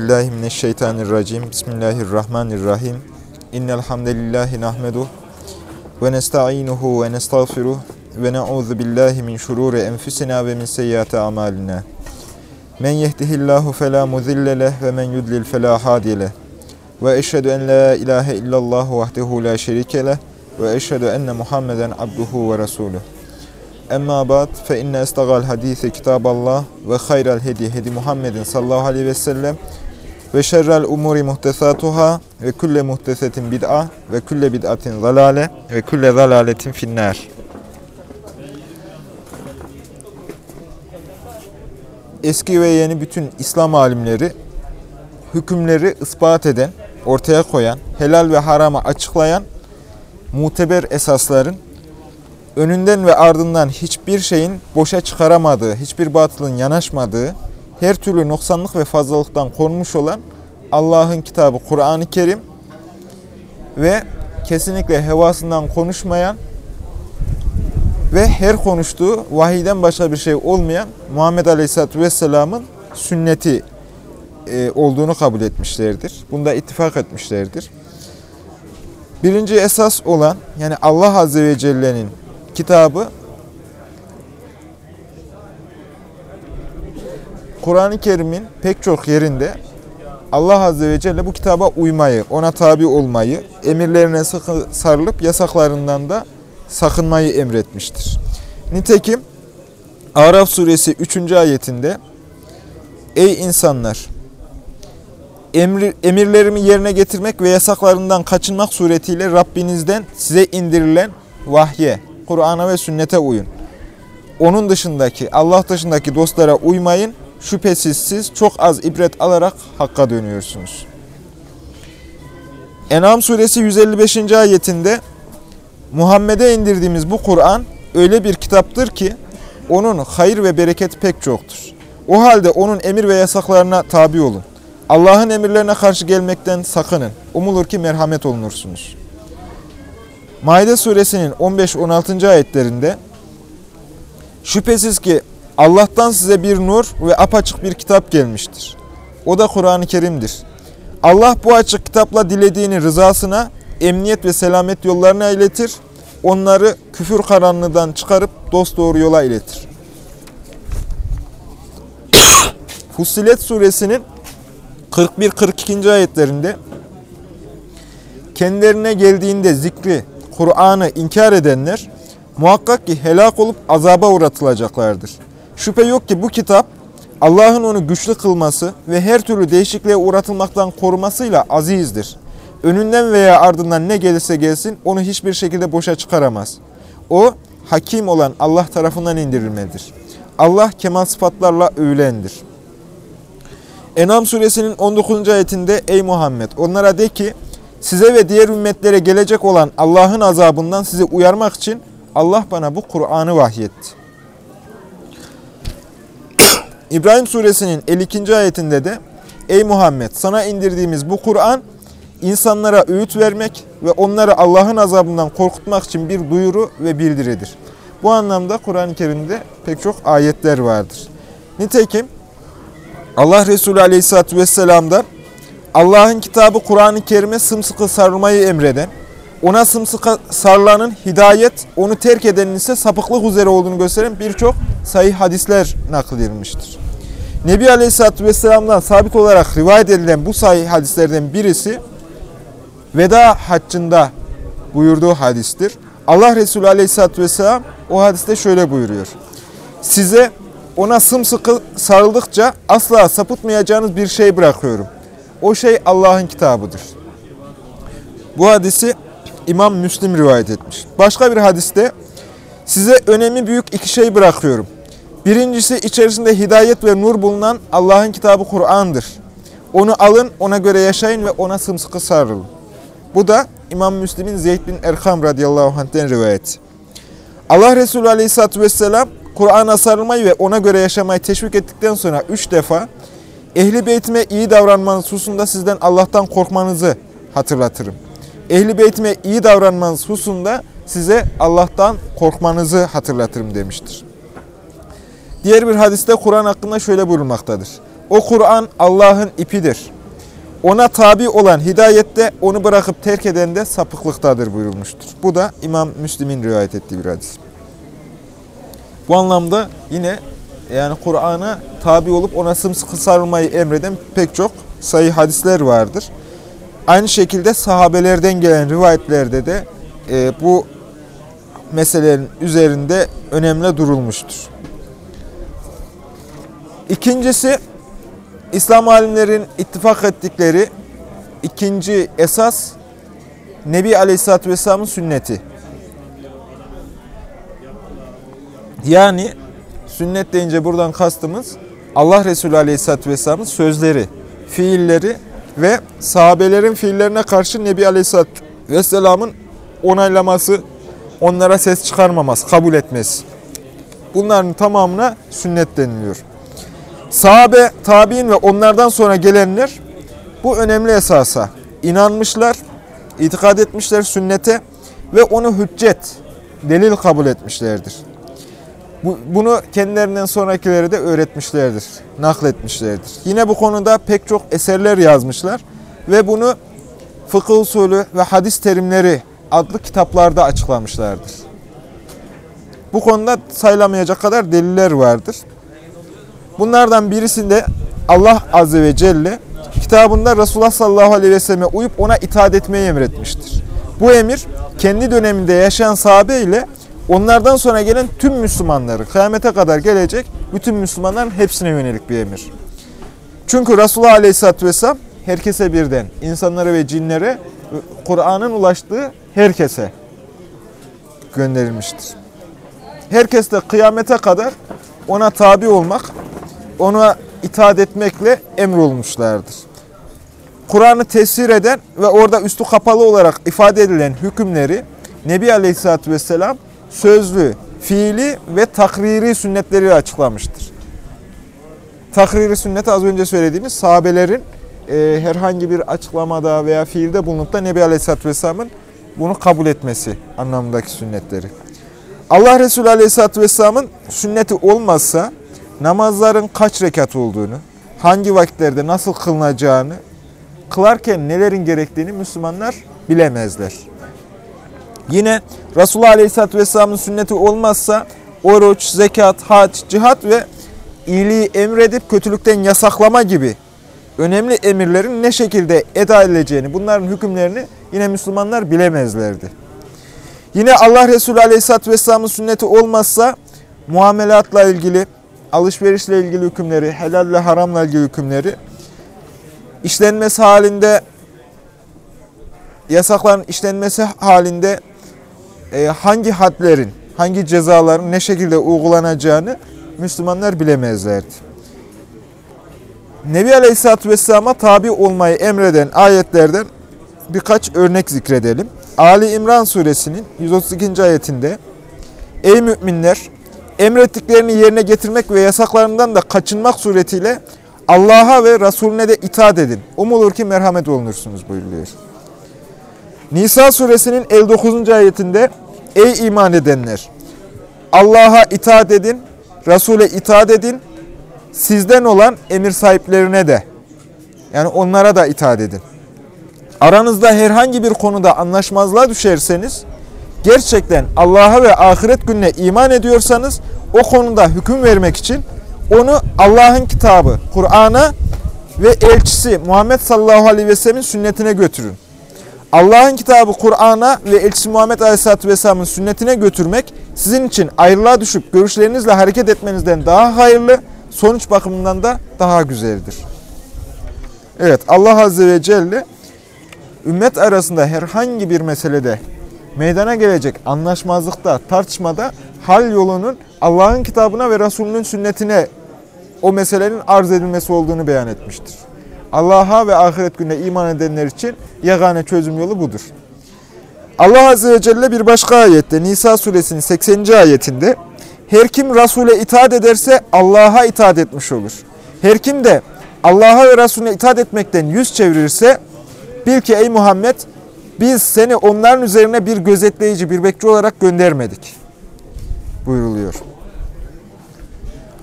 billahi mineşşeytanirracim. Bismillahirrahmanirrahim. İnnel hamdelellahi nahmeduh ve nestainuhu ve nestağfiruh ve na'udzu billahi min şururi enfusina ve min seyyiati amalina. Men yehdihillahu fela mudille leh ve men yudlil fela hadiye leh. Ve eşhedü en la ilahe illallah vahdehu la şerike leh ve eşhedü enne Muhammeden abduhu ve resuluh. Emma ba'd fe inne estagal hadise kitaballah ve hayral hedi hedi Muhammedin sallallahu aleyhi ve sellem ve şerrel umuri muhtesatuhâ ve külle muhtesetin bid'a ve külle bid'atin zalale ve külle zalaletin finnâr. Eski ve yeni bütün İslam alimleri hükümleri ispat eden, ortaya koyan, helal ve haramı açıklayan muteber esasların önünden ve ardından hiçbir şeyin boşa çıkaramadığı, hiçbir batılın yanaşmadığı, her türlü noksanlık ve fazlalıktan korunmuş olan Allah'ın kitabı Kur'an-ı Kerim ve kesinlikle hevasından konuşmayan ve her konuştuğu vahiyden başka bir şey olmayan Muhammed Aleyhisselatü Vesselam'ın sünneti e, olduğunu kabul etmişlerdir. Bunda ittifak etmişlerdir. Birinci esas olan yani Allah Azze ve Celle'nin kitabı Kur'an-ı Kerim'in pek çok yerinde Allah Azze ve Celle bu kitaba uymayı, ona tabi olmayı, emirlerine sıkı sarılıp yasaklarından da sakınmayı emretmiştir. Nitekim Araf suresi 3. ayetinde Ey insanlar! Emri, emirlerimi yerine getirmek ve yasaklarından kaçınmak suretiyle Rabbinizden size indirilen vahye, Kur'an'a ve sünnete uyun. Onun dışındaki, Allah dışındaki dostlara uymayın. Şüphesiz siz çok az ibret alarak Hakk'a dönüyorsunuz. En'am suresi 155. ayetinde Muhammed'e indirdiğimiz bu Kur'an öyle bir kitaptır ki onun hayır ve bereketi pek çoktur. O halde onun emir ve yasaklarına tabi olun. Allah'ın emirlerine karşı gelmekten sakının. Umulur ki merhamet olunursunuz. Maide suresinin 15-16. ayetlerinde şüphesiz ki Allah'tan size bir nur ve apaçık bir kitap gelmiştir. O da Kur'an-ı Kerim'dir. Allah bu açık kitapla dilediğini rızasına, emniyet ve selamet yollarına iletir. Onları küfür karanlığından çıkarıp dosdoğru yola iletir. Fussilet suresinin 41-42. ayetlerinde kendilerine geldiğinde zikri, Kur'an'ı inkar edenler muhakkak ki helak olup azaba uğratılacaklardır. Şüphe yok ki bu kitap Allah'ın onu güçlü kılması ve her türlü değişikliğe uğratılmaktan korumasıyla azizdir. Önünden veya ardından ne gelirse gelsin onu hiçbir şekilde boşa çıkaramaz. O hakim olan Allah tarafından indirilmedir. Allah kemal sıfatlarla övülendir. Enam suresinin 19. ayetinde Ey Muhammed onlara de ki size ve diğer ümmetlere gelecek olan Allah'ın azabından sizi uyarmak için Allah bana bu Kur'an'ı vahyetti. İbrahim suresinin 52. ayetinde de Ey Muhammed sana indirdiğimiz bu Kur'an insanlara öğüt vermek ve onları Allah'ın azabından korkutmak için bir duyuru ve bildiridir. Bu anlamda Kur'an-ı Kerim'de pek çok ayetler vardır. Nitekim Allah Resulü Aleyhisselatü Vesselam'dan Allah'ın kitabı Kur'an-ı Kerim'e sımsıkı sarılmayı emreden, ona sımsıkı sarılanın hidayet, onu terk edenin ise sapıklık üzere olduğunu gösteren birçok sahih hadisler nakledilmiştir. Nebi Aleyhisselatü Vesselam'dan sabit olarak rivayet edilen bu sahih hadislerden birisi veda haccında buyurduğu hadistir. Allah Resulü Aleyhisselatü Vesselam o hadiste şöyle buyuruyor. Size ona sımsıkı sarıldıkça asla sapıtmayacağınız bir şey bırakıyorum. O şey Allah'ın kitabıdır. Bu hadisi İmam Müslim rivayet etmiş. Başka bir hadiste size önemli büyük iki şey bırakıyorum. Birincisi içerisinde hidayet ve nur bulunan Allah'ın kitabı Kur'an'dır. Onu alın, ona göre yaşayın ve ona sımsıkı sarılın. Bu da İmam Müslim'in Zeyd bin Erkam radıyallahu anh'ten rivayet. Allah Resulü aleyhissalatü vesselam Kur'an'a sarılmayı ve ona göre yaşamayı teşvik ettikten sonra üç defa Ehli beytime iyi davranmanız hususunda sizden Allah'tan korkmanızı hatırlatırım. Ehli beytime iyi davranmanız hususunda size Allah'tan korkmanızı hatırlatırım demiştir. Diğer bir hadiste Kur'an hakkında şöyle buyurulmaktadır. O Kur'an Allah'ın ipidir. Ona tabi olan hidayette, onu bırakıp terk eden de sapıklıktadır buyurulmuştur. Bu da İmam Müslim'in rivayet ettiği bir hadis. Bu anlamda yine yani Kur'an'a tabi olup ona sımsıkı sarılmayı emreden pek çok sayı hadisler vardır. Aynı şekilde sahabelerden gelen rivayetlerde de e, bu meselelerin üzerinde önemli durulmuştur. İkincisi, İslam alimlerin ittifak ettikleri ikinci esas Nebi Aleyhisselatü Vesselam'ın sünneti. Yani sünnet deyince buradan kastımız Allah Resulü Aleyhisselatü Vesselam'ın sözleri, fiilleri ve sahabelerin fiillerine karşı Nebi Aleyhisselatü Vesselam'ın onaylaması, onlara ses çıkarmaması, kabul etmesi. Bunların tamamına sünnet deniliyor. Sahabe, tabi'in ve onlardan sonra gelenler bu önemli esasa inanmışlar, itikad etmişler sünnete ve onu hüccet, delil kabul etmişlerdir. Bunu kendilerinden sonrakileri de öğretmişlerdir, nakletmişlerdir. Yine bu konuda pek çok eserler yazmışlar ve bunu fıkıh usulü ve hadis terimleri adlı kitaplarda açıklamışlardır. Bu konuda sayılamayacak kadar deliller vardır. Bunlardan birisinde Allah Azze ve Celle kitabında Resulullah sallallahu aleyhi ve selleme uyup ona itaat etmeyi emretmiştir. Bu emir kendi döneminde yaşayan sahabe ile onlardan sonra gelen tüm Müslümanları, kıyamete kadar gelecek bütün Müslümanların hepsine yönelik bir emir. Çünkü Resulullah aleyhisselatü vesselam herkese birden, insanlara ve cinlere, Kur'an'ın ulaştığı herkese gönderilmiştir. Herkes de kıyamete kadar ona tabi olmak, ona itaat etmekle emrolmuşlardır. Kur'an'ı tesir eden ve orada üstü kapalı olarak ifade edilen hükümleri Nebi Aleyhisselatü Vesselam sözlü, fiili ve takriri sünnetleri açıklamıştır. Takriri sünneti az önce söylediğimiz sahabelerin e, herhangi bir açıklamada veya fiilde bulunup da Nebi Aleyhisselatü Vesselam'ın bunu kabul etmesi anlamındaki sünnetleri. Allah Resulü Aleyhisselatü Vesselam'ın sünneti olmazsa namazların kaç rekat olduğunu, hangi vakitlerde nasıl kılınacağını, kılarken nelerin gerektiğini Müslümanlar bilemezler. Yine Resulullah Aleyhisselatü Vesselam'ın sünneti olmazsa oruç, zekat, hac, cihat ve iyiliği emredip kötülükten yasaklama gibi önemli emirlerin ne şekilde eda edileceğini, bunların hükümlerini yine Müslümanlar bilemezlerdi. Yine Allah Resulü Aleyhisselatü Vesselam'ın sünneti olmazsa muamelatla ilgili, alışverişle ilgili hükümleri, helal ve haramla ilgili hükümleri, işlenmesi halinde, yasakların işlenmesi halinde hangi hadlerin, hangi cezaların ne şekilde uygulanacağını Müslümanlar bilemezlerdi. Nebi Aleyhisselatü Vesselam'a tabi olmayı emreden ayetlerden birkaç örnek zikredelim. Ali İmran suresinin 132. ayetinde Ey müminler! Emrettiklerini yerine getirmek ve yasaklarından da kaçınmak suretiyle Allah'a ve Resulüne de itaat edin. Umulur ki merhamet olunursunuz buyuruyor. Nisa suresinin 59. ayetinde Ey iman edenler! Allah'a itaat edin, Resul'e itaat edin, sizden olan emir sahiplerine de yani onlara da itaat edin. Aranızda herhangi bir konuda anlaşmazlığa düşerseniz gerçekten Allah'a ve ahiret gününe iman ediyorsanız o konuda hüküm vermek için onu Allah'ın kitabı, Kur'an'a ve elçisi Muhammed sallallahu aleyhi ve sellemin sünnetine götürün. Allah'ın kitabı Kur'an'a ve elçisi Muhammed aleyhisselatü vesselamın sünnetine götürmek sizin için ayrılığa düşüp görüşlerinizle hareket etmenizden daha hayırlı, sonuç bakımından da daha güzeldir. Evet Allah Azze ve Celle ümmet arasında herhangi bir meselede meydana gelecek anlaşmazlıkta, tartışmada hal yolunun Allah'ın kitabına ve Resulünün sünnetine o meselenin arz edilmesi olduğunu beyan etmiştir. Allah'a ve ahiret gününe iman edenler için yegane çözüm yolu budur. Allah Azze ve Celle bir başka ayette Nisa suresinin 80. ayetinde her kim Resul'e itaat ederse Allah'a itaat etmiş olur. Her kim de Allah'a ve Resulüne itaat etmekten yüz çevirirse bil ki ey Muhammed biz seni onların üzerine bir gözetleyici, bir bekçi olarak göndermedik buyuruluyor.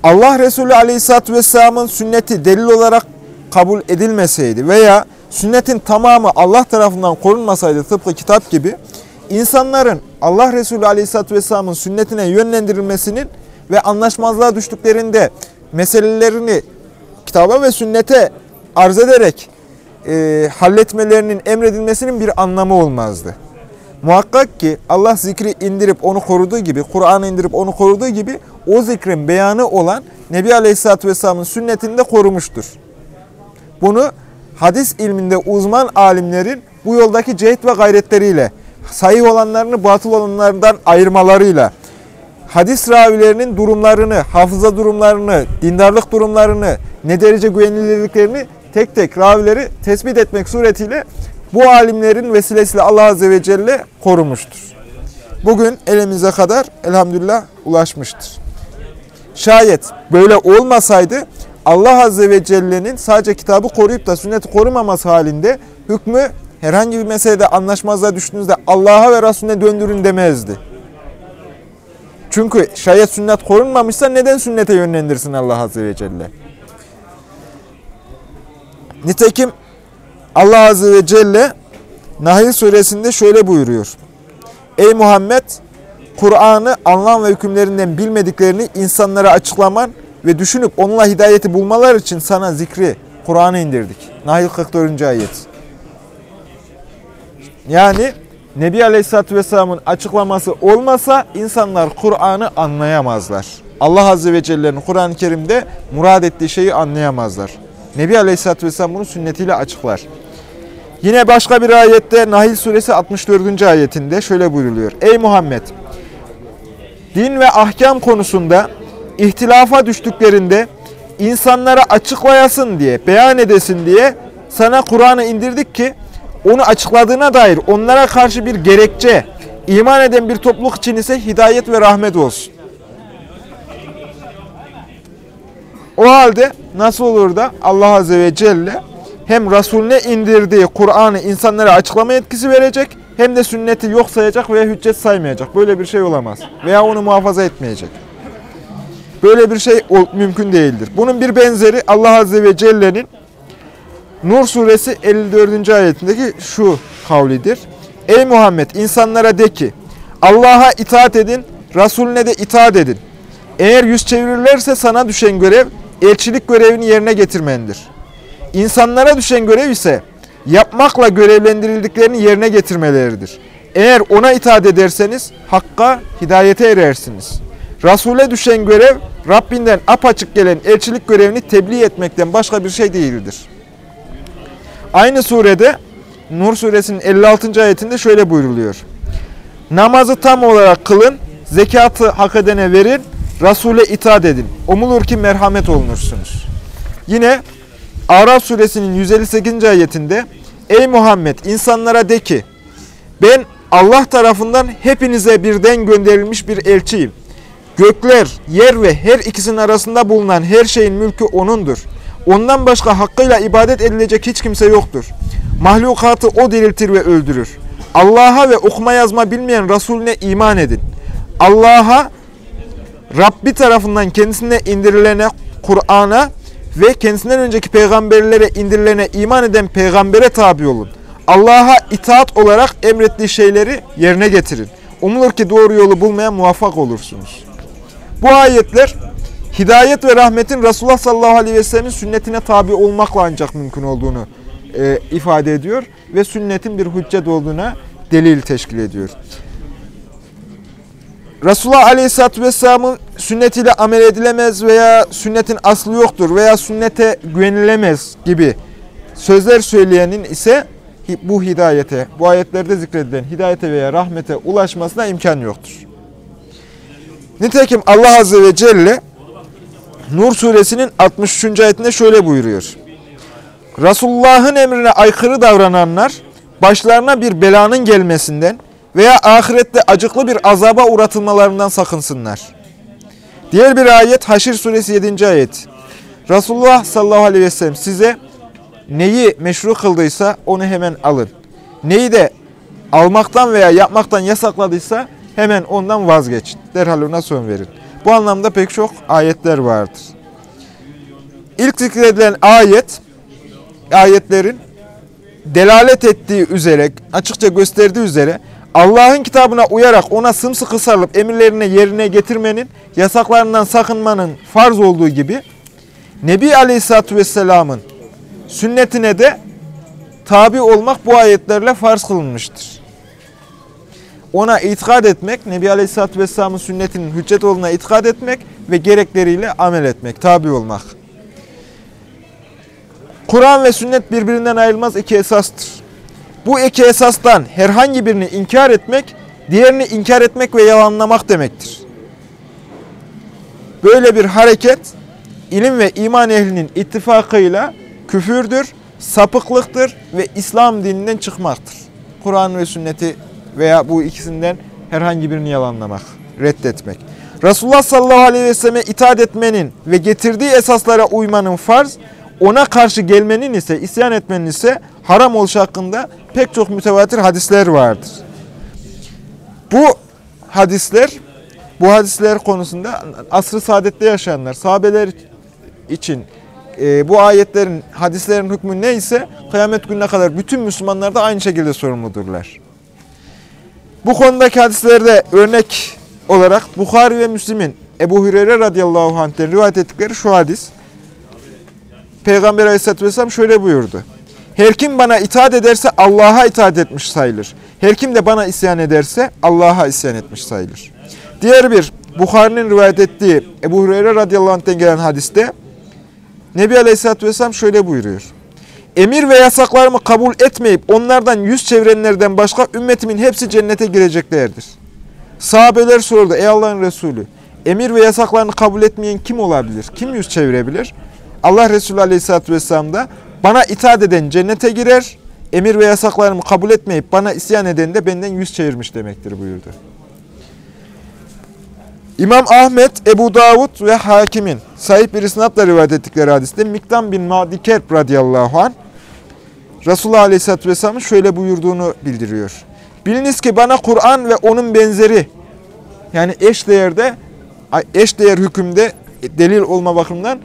Allah Resulü Aleyhisselatü Vesselam'ın sünneti delil olarak kabul edilmeseydi veya sünnetin tamamı Allah tarafından korunmasaydı tıpkı kitap gibi insanların Allah Resulü Aleyhisselatü Vesselam'ın sünnetine yönlendirilmesinin ve anlaşmazlığa düştüklerinde meselelerini kitaba ve sünnete arz ederek e, halletmelerinin emredilmesinin bir anlamı olmazdı. Muhakkak ki Allah zikri indirip onu koruduğu gibi, Kur'an'ı indirip onu koruduğu gibi o zikrin beyanı olan Nebi Aleyhisselatü Vesselam'ın sünnetini de korumuştur. Bunu hadis ilminde uzman alimlerin bu yoldaki cehd ve gayretleriyle, sahih olanlarını batıl olanlardan ayırmalarıyla, hadis ravilerinin durumlarını, hafıza durumlarını, dindarlık durumlarını, ne derece güvenilirliklerini tek tek ravileri tespit etmek suretiyle bu alimlerin vesilesiyle Allah Azze ve Celle korumuştur. Bugün elimize kadar elhamdülillah ulaşmıştır. Şayet böyle olmasaydı Allah Azze ve Celle'nin sadece kitabı koruyup da sünneti korumaması halinde hükmü herhangi bir meselede anlaşmazlığa düştüğünüzde Allah'a ve Resulüne döndürün demezdi. Çünkü şayet sünnet korunmamışsa neden sünnete yönlendirsin Allah Azze ve Celle? Nitekim Allah Azze ve Celle Nahil suresinde şöyle buyuruyor. Ey Muhammed! Kur'an'ı anlam ve hükümlerinden bilmediklerini insanlara açıklaman ve düşünüp onunla hidayeti bulmalar için sana zikri, Kur'an'ı indirdik. Nahil 44. ayet. Yani Nebi Aleyhisselatü Vesselam'ın açıklaması olmasa insanlar Kur'an'ı anlayamazlar. Allah Azze ve Celle'nin Kur'an-ı Kerim'de murad ettiği şeyi anlayamazlar. Nebi Aleyhisselatü Vesselam bunu sünnetiyle açıklar. Yine başka bir ayette Nahil suresi 64. ayetinde şöyle buyruluyor. Ey Muhammed! Din ve ahkam konusunda ihtilafa düştüklerinde insanlara açıklayasın diye, beyan edesin diye sana Kur'an'ı indirdik ki onu açıkladığına dair onlara karşı bir gerekçe, iman eden bir topluluk için ise hidayet ve rahmet olsun. O halde nasıl olur da Allah Azze ve Celle hem Resulüne indirdiği Kur'an'ı insanlara açıklama etkisi verecek hem de sünneti yok sayacak veya hüccet saymayacak. Böyle bir şey olamaz. Veya onu muhafaza etmeyecek. Böyle bir şey mümkün değildir. Bunun bir benzeri Allah Azze ve Celle'nin Nur suresi 54. ayetindeki şu kavlidir. Ey Muhammed insanlara de ki Allah'a itaat edin, Resulüne de itaat edin. Eğer yüz çevirirlerse sana düşen görev elçilik görevini yerine getirmendir. İnsanlara düşen görev ise yapmakla görevlendirildiklerini yerine getirmeleridir. Eğer ona itaat ederseniz hakka, hidayete erersiniz. Resul'e düşen görev Rabbinden apaçık gelen elçilik görevini tebliğ etmekten başka bir şey değildir. Aynı surede Nur suresinin 56. ayetinde şöyle buyruluyor. Namazı tam olarak kılın, zekatı hak edene verin, Resul'e itaat edin. Umulur ki merhamet olunursunuz. Yine Araf suresinin 158. ayetinde Ey Muhammed insanlara de ki ben Allah tarafından hepinize birden gönderilmiş bir elçiyim. Gökler, yer ve her ikisinin arasında bulunan her şeyin mülkü O'nundur. Ondan başka hakkıyla ibadet edilecek hiç kimse yoktur. Mahlukatı O diriltir ve öldürür. Allah'a ve okuma yazma bilmeyen Resulüne iman edin. Allah'a, Rabbi tarafından kendisine indirilene, Kur'an'a ve kendisinden önceki peygamberlere indirilene iman eden peygambere tabi olun. Allah'a itaat olarak emrettiği şeyleri yerine getirin. Umulur ki doğru yolu bulmaya muvaffak olursunuz. Bu ayetler hidayet ve rahmetin Resulullah sallallahu aleyhi ve sellemin sünnetine tabi olmakla ancak mümkün olduğunu e, ifade ediyor ve sünnetin bir hüccet olduğuna delil teşkil ediyor. Resulullah Aleyhisselatü Vesselam'ın sünnetiyle amel edilemez veya sünnetin aslı yoktur veya sünnete güvenilemez gibi sözler söyleyenin ise bu hidayete, bu ayetlerde zikredilen hidayete veya rahmete ulaşmasına imkan yoktur. Nitekim Allah Azze ve Celle Nur suresinin 63. ayetinde şöyle buyuruyor. Resulullah'ın emrine aykırı davrananlar başlarına bir belanın gelmesinden veya ahirette acıklı bir azaba uğratılmalarından sakınsınlar. Diğer bir ayet Haşir suresi 7. ayet. Resulullah sallallahu aleyhi ve sellem size neyi meşru kıldıysa onu hemen alın. Neyi de almaktan veya yapmaktan yasakladıysa hemen ondan vazgeçin. Derhal ona son verin. Bu anlamda pek çok ayetler vardır. İlk zikredilen ayet, ayetlerin delalet ettiği üzere, açıkça gösterdiği üzere Allah'ın kitabına uyarak ona sımsıkı sarılıp emirlerini yerine getirmenin, yasaklarından sakınmanın farz olduğu gibi Nebi Aleyhisselatü Vesselam'ın sünnetine de tabi olmak bu ayetlerle farz kılınmıştır. Ona itikad etmek, Nebi Aleyhisselatü Vesselam'ın sünnetinin hüccet olduğuna itikad etmek ve gerekleriyle amel etmek, tabi olmak. Kur'an ve sünnet birbirinden ayrılmaz iki esastır. Bu iki esastan herhangi birini inkar etmek, diğerini inkar etmek ve yalanlamak demektir. Böyle bir hareket, ilim ve iman ehlinin ittifakıyla küfürdür, sapıklıktır ve İslam dininden çıkmaktır. Kur'an ve sünneti veya bu ikisinden herhangi birini yalanlamak, reddetmek. Resulullah sallallahu aleyhi ve selleme itaat etmenin ve getirdiği esaslara uymanın farz, ona karşı gelmenin ise, isyan etmenin ise haram oluşu hakkında pek çok mütevatir hadisler vardır. Bu hadisler, bu hadisler konusunda asr-ı saadette yaşayanlar, sahabeler için e, bu ayetlerin, hadislerin hükmü neyse kıyamet gününe kadar bütün Müslümanlar da aynı şekilde sorumludurlar. Bu konudaki hadislerde örnek olarak Bukhari ve Müslim'in Ebu Hureyre radıyallahu anh'ten rivayet ettikleri şu hadis. Peygamber aleyhissalatü vesselam şöyle buyurdu. Her kim bana itaat ederse Allah'a itaat etmiş sayılır. Her kim de bana isyan ederse Allah'a isyan etmiş sayılır. Diğer bir Bukhari'nin rivayet ettiği Ebu Hureyre radıyallahu anh'ten gelen hadiste Nebi aleyhissalatü vesselam şöyle buyuruyor. Emir ve yasaklarımı kabul etmeyip onlardan yüz çevirenlerden başka ümmetimin hepsi cennete gireceklerdir. Sahabeler sordu ey Allah'ın Resulü emir ve yasaklarını kabul etmeyen kim olabilir? Kim yüz çevirebilir? Allah Resulü Aleyhisselatü Vesselam da bana itaat eden cennete girer, emir ve yasaklarımı kabul etmeyip bana isyan eden de benden yüz çevirmiş demektir buyurdu. İmam Ahmet, Ebu Davud ve Hakim'in sahip bir isnatla rivayet ettikleri hadiste Miktam bin Madi Kerb radıyallahu anh Resulullah Aleyhisselatü Vesselam'ın şöyle buyurduğunu bildiriyor. Biliniz ki bana Kur'an ve onun benzeri yani eş değerde eş değer hükümde delil olma bakımından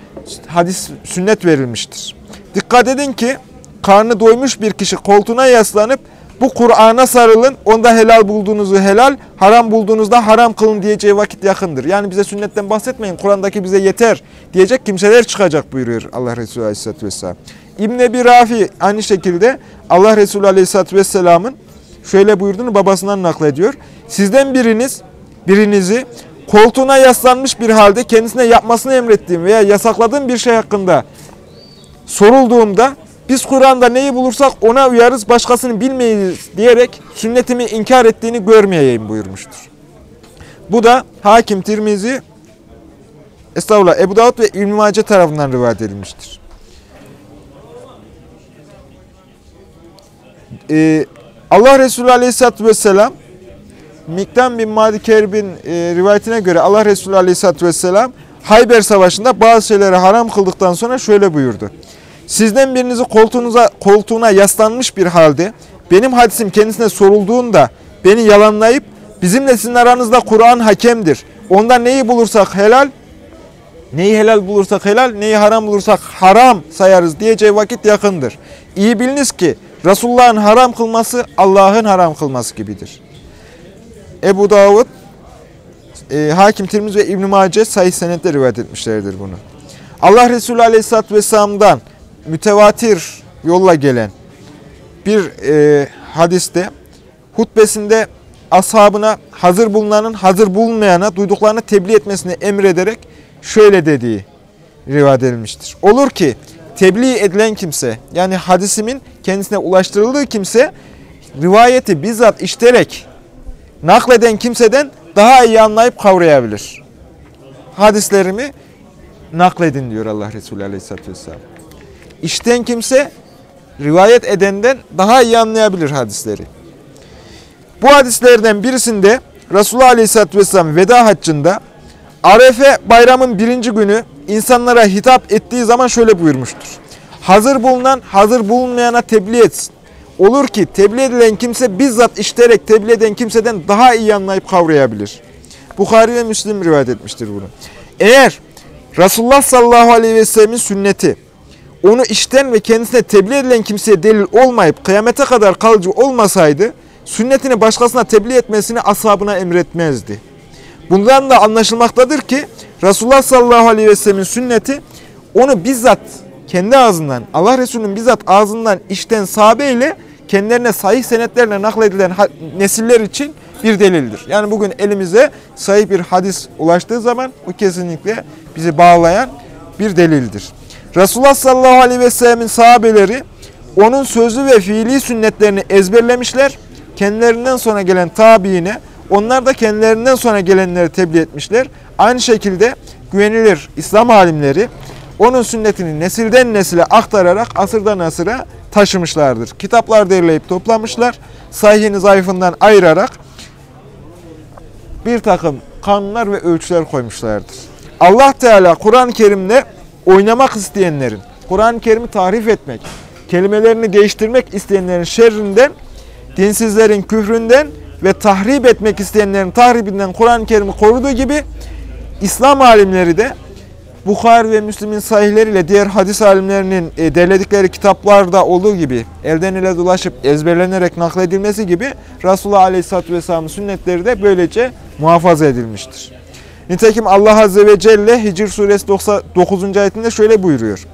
hadis sünnet verilmiştir. Dikkat edin ki karnı doymuş bir kişi koltuğuna yaslanıp bu Kur'an'a sarılın, onda helal bulduğunuzu helal, haram bulduğunuzda haram kılın diyeceği vakit yakındır. Yani bize sünnetten bahsetmeyin, Kur'an'daki bize yeter diyecek kimseler çıkacak buyuruyor Allah Resulü Aleyhisselatü Vesselam. İbn Ebi Rafi aynı şekilde Allah Resulü Aleyhisselatü Vesselam'ın şöyle buyurduğunu babasından naklediyor. Sizden biriniz, birinizi koltuğuna yaslanmış bir halde kendisine yapmasını emrettiğim veya yasakladığım bir şey hakkında sorulduğumda biz Kur'an'da neyi bulursak ona uyarız, başkasını bilmeyiz diyerek sünnetimi inkar ettiğini görmeyeyim buyurmuştur. Bu da Hakim Tirmizi, Estağfurullah Ebu Davud ve İbn-i Mace tarafından rivayet edilmiştir. Ee, Allah Resulü Aleyhisselatü Vesselam Miktam bin Madi Kerb'in e, rivayetine göre Allah Resulü Aleyhisselatü Vesselam Hayber Savaşı'nda bazı şeyleri haram kıldıktan sonra şöyle buyurdu. Sizden birinizi koltuğunuza, koltuğuna yaslanmış bir halde benim hadisim kendisine sorulduğunda beni yalanlayıp bizimle sizin aranızda Kur'an hakemdir. Ondan neyi bulursak helal, neyi helal bulursak helal, neyi haram bulursak haram sayarız diyeceği vakit yakındır. İyi biliniz ki Resulullah'ın haram kılması Allah'ın haram kılması gibidir. Ebu Davud, e, Hakim Tirmiz ve İbn-i Mace sayı senetle rivayet etmişlerdir bunu. Allah Resulü Aleyhisselatü Vesselam'dan mütevatir yolla gelen bir e, hadiste hutbesinde ashabına hazır bulunanın hazır bulunmayana duyduklarını tebliğ etmesini emrederek şöyle dediği rivayet edilmiştir. Olur ki tebliğ edilen kimse yani hadisimin kendisine ulaştırıldığı kimse rivayeti bizzat işterek nakleden kimseden daha iyi anlayıp kavrayabilir. Hadislerimi nakledin diyor Allah Resulü Aleyhisselatü Vesselam. İşten kimse rivayet edenden daha iyi anlayabilir hadisleri. Bu hadislerden birisinde Resulullah Aleyhisselatü Vesselam veda haccında Arefe bayramın birinci günü insanlara hitap ettiği zaman şöyle buyurmuştur. Hazır bulunan hazır bulunmayana tebliğ etsin. Olur ki tebliğ edilen kimse bizzat işterek tebliğ eden kimseden daha iyi anlayıp kavrayabilir. Bukhari ve Müslim rivayet etmiştir bunu. Eğer Resulullah sallallahu aleyhi ve sellemin sünneti onu işten ve kendisine tebliğ edilen kimseye delil olmayıp kıyamete kadar kalıcı olmasaydı sünnetini başkasına tebliğ etmesini ashabına emretmezdi. Bundan da anlaşılmaktadır ki Resulullah sallallahu aleyhi ve sellemin sünneti onu bizzat kendi ağzından, Allah Resulü'nün bizzat ağzından işten sahabe ile kendilerine sahih senetlerle nakledilen nesiller için bir delildir. Yani bugün elimize sahih bir hadis ulaştığı zaman bu kesinlikle bizi bağlayan bir delildir. Resulullah sallallahu aleyhi ve sellemin sahabeleri onun sözlü ve fiili sünnetlerini ezberlemişler. Kendilerinden sonra gelen tabiine, onlar da kendilerinden sonra gelenleri tebliğ etmişler. Aynı şekilde güvenilir İslam alimleri onun sünnetini nesilden nesile aktararak asırdan asıra taşımışlardır. Kitaplar derleyip toplamışlar. Sahihini zayıfından ayırarak bir takım kanunlar ve ölçüler koymuşlardır. Allah Teala Kur'an-ı Kerim'de oynamak isteyenlerin, Kur'an-ı Kerim'i tahrif etmek, kelimelerini değiştirmek isteyenlerin şerrinden, dinsizlerin küfründen ve tahrip etmek isteyenlerin tahribinden Kur'an-ı Kerim'i koruduğu gibi İslam alimleri de Bukhari ve Müslim'in sahihleriyle diğer hadis alimlerinin e, derledikleri kitaplarda olduğu gibi elden ele dolaşıp ezberlenerek nakledilmesi gibi Resulullah Aleyhisselatü Vesselam'ın sünnetleri de böylece muhafaza edilmiştir. Nitekim Allah Azze ve Celle Hicr suresi 9. ayetinde şöyle buyuruyor.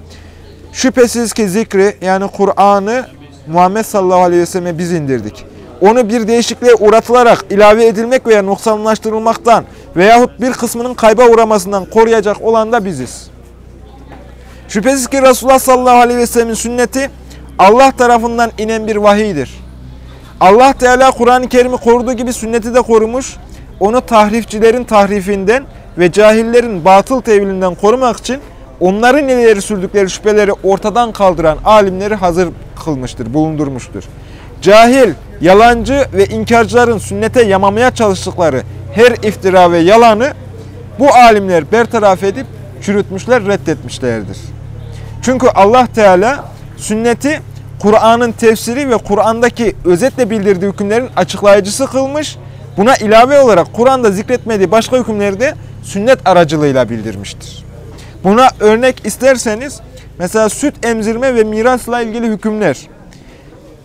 Şüphesiz ki zikri yani Kur'an'ı Muhammed sallallahu aleyhi ve selleme biz indirdik. Onu bir değişikliğe uğratılarak ilave edilmek veya noksanlaştırılmaktan veyahut bir kısmının kayba uğramasından koruyacak olan da biziz. Şüphesiz ki Resulullah sallallahu aleyhi ve sellemin sünneti Allah tarafından inen bir vahiydir. Allah Teala Kur'an-ı Kerim'i koruduğu gibi sünneti de korumuş, onu tahrifçilerin tahrifinden ve cahillerin batıl tevilinden korumak için onların ileri sürdükleri şüpheleri ortadan kaldıran alimleri hazır kılmıştır, bulundurmuştur. Cahil, yalancı ve inkarcıların sünnete yamamaya çalıştıkları her iftira ve yalanı bu alimler bertaraf edip çürütmüşler, reddetmişlerdir. Çünkü Allah Teala sünneti Kur'an'ın tefsiri ve Kur'an'daki özetle bildirdiği hükümlerin açıklayıcısı kılmış. Buna ilave olarak Kur'an'da zikretmediği başka hükümleri de sünnet aracılığıyla bildirmiştir. Buna örnek isterseniz mesela süt emzirme ve mirasla ilgili hükümler.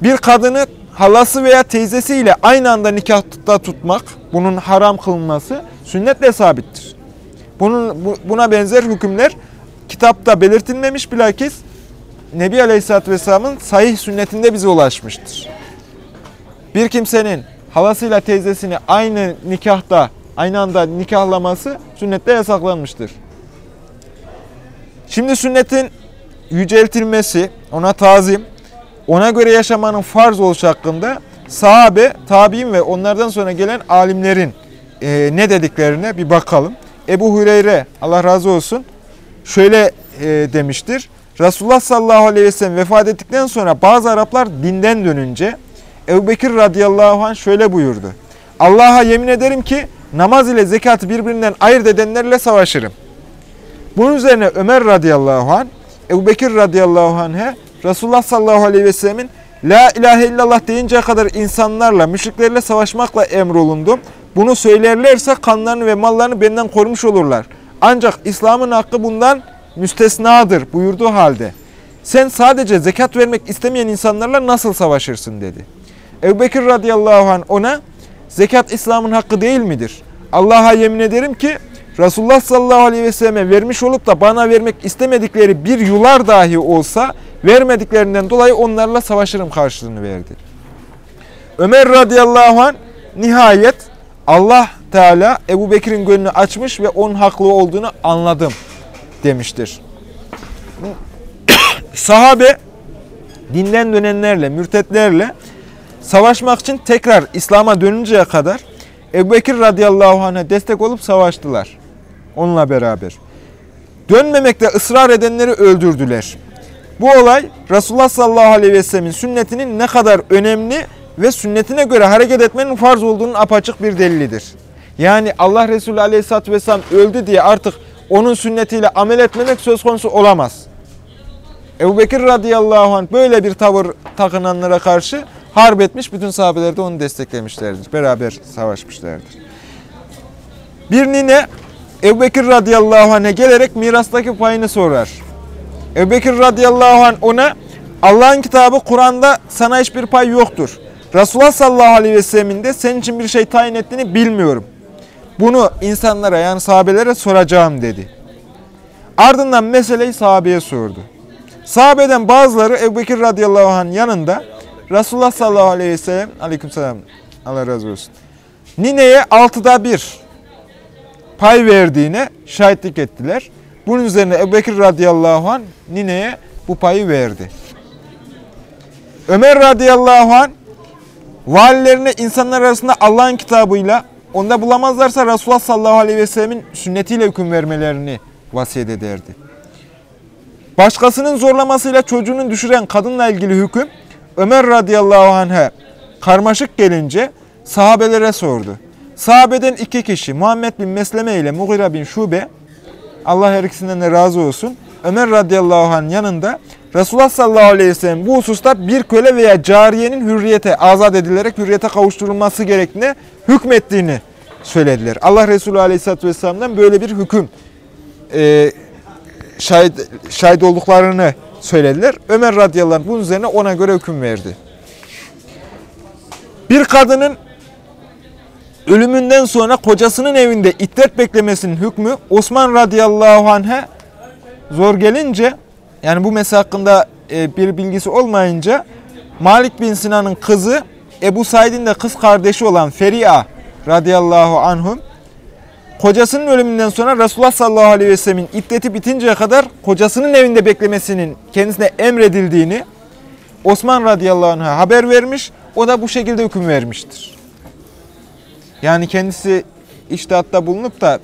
Bir kadını halası veya teyzesiyle aynı anda nikahta tutmak, bunun haram kılınması sünnetle sabittir. Bunun, buna benzer hükümler kitapta belirtilmemiş bilakis Nebi Aleyhisselatü Vesselam'ın sahih sünnetinde bize ulaşmıştır. Bir kimsenin halasıyla teyzesini aynı nikahta, aynı anda nikahlaması sünnette yasaklanmıştır. Şimdi sünnetin yüceltilmesi, ona tazim, ona göre yaşamanın farz oluşu hakkında sahabe, tabi'in ve onlardan sonra gelen alimlerin e, ne dediklerine bir bakalım. Ebu Hüreyre, Allah razı olsun, şöyle e, demiştir. Resulullah sallallahu aleyhi ve sellem vefat ettikten sonra bazı Araplar dinden dönünce Ebu radıyallahu anh şöyle buyurdu. Allah'a yemin ederim ki namaz ile zekatı birbirinden ayırt edenlerle savaşırım. Bunun üzerine Ömer radıyallahu anh Ebu Bekir radıyallahu anh'e Resulullah sallallahu aleyhi ve sellemin La ilahe illallah deyinceye kadar insanlarla, müşriklerle savaşmakla emrolundum. Bunu söylerlerse kanlarını ve mallarını benden korumuş olurlar. Ancak İslam'ın hakkı bundan müstesnadır buyurduğu halde. Sen sadece zekat vermek istemeyen insanlarla nasıl savaşırsın dedi. Ebu Bekir radıyallahu anh ona zekat İslam'ın hakkı değil midir? Allah'a yemin ederim ki Resulullah sallallahu aleyhi ve selleme vermiş olup da bana vermek istemedikleri bir yular dahi olsa vermediklerinden dolayı onlarla savaşırım karşılığını verdi. Ömer radıyallahu anh nihayet Allah Teala Ebu Bekir'in gönlünü açmış ve onun haklı olduğunu anladım demiştir. Sahabe dinden dönenlerle, mürtetlerle savaşmak için tekrar İslam'a dönünceye kadar Ebu Bekir radıyallahu anh'a destek olup savaştılar. Onunla beraber. Dönmemekte ısrar edenleri öldürdüler. Bu olay Resulullah sallallahu aleyhi ve sellemin sünnetinin ne kadar önemli ve sünnetine göre hareket etmenin farz olduğunun apaçık bir delilidir. Yani Allah Resulü aleyhisselatü vesselam öldü diye artık onun sünnetiyle amel etmemek söz konusu olamaz. Ebu Bekir radıyallahu anh böyle bir tavır takınanlara karşı harp etmiş. Bütün sahabeler de onu desteklemişlerdir. Beraber savaşmışlardır. Bir nine Ebu Bekir radıyallahu anh'e gelerek mirastaki payını sorar. Ebu Bekir radıyallahu anh ona Allah'ın kitabı Kur'an'da sana hiçbir pay yoktur. Resulullah sallallahu aleyhi ve sellemin de senin için bir şey tayin ettiğini bilmiyorum. Bunu insanlara yani sahabelere soracağım dedi. Ardından meseleyi sahabeye sordu. Sahabeden bazıları Ebu Bekir radıyallahu anh yanında Resulullah sallallahu aleyhi ve sellem aleyküm selam Allah razı olsun. Nineye altıda bir pay verdiğine şahitlik ettiler. Bunun üzerine Ebu Bekir radıyallahu anh nineye bu payı verdi. Ömer radıyallahu anh valilerine insanlar arasında Allah'ın kitabıyla onda bulamazlarsa Resulullah sallallahu aleyhi ve sellemin sünnetiyle hüküm vermelerini vasiyet ederdi. Başkasının zorlamasıyla çocuğunu düşüren kadınla ilgili hüküm Ömer radıyallahu anh'a karmaşık gelince sahabelere sordu. Sahabeden iki kişi Muhammed bin Mesleme ile Mughira bin Şube Allah her ikisinden de razı olsun. Ömer radıyallahu anh yanında Resulullah sallallahu aleyhi ve sellem bu hususta bir köle veya cariyenin hürriyete azat edilerek hürriyete kavuşturulması gerektiğini hükmettiğini söylediler. Allah Resulü aleyhisselatü vesselam'dan böyle bir hüküm e, şahit, şahit olduklarını söylediler. Ömer radıyallahu anh bunun üzerine ona göre hüküm verdi. Bir kadının ölümünden sonra kocasının evinde iddet beklemesinin hükmü Osman radıyallahu anh'e zor gelince yani bu mesele hakkında e, bir bilgisi olmayınca Malik bin Sinan'ın kızı Ebu Said'in de kız kardeşi olan Feriha radıyallahu anhum kocasının ölümünden sonra Resulullah sallallahu aleyhi ve sellemin iddeti bitinceye kadar kocasının evinde beklemesinin kendisine emredildiğini Osman radıyallahu anh'a haber vermiş. O da bu şekilde hüküm vermiştir. Yani kendisi iştihatta bulunup da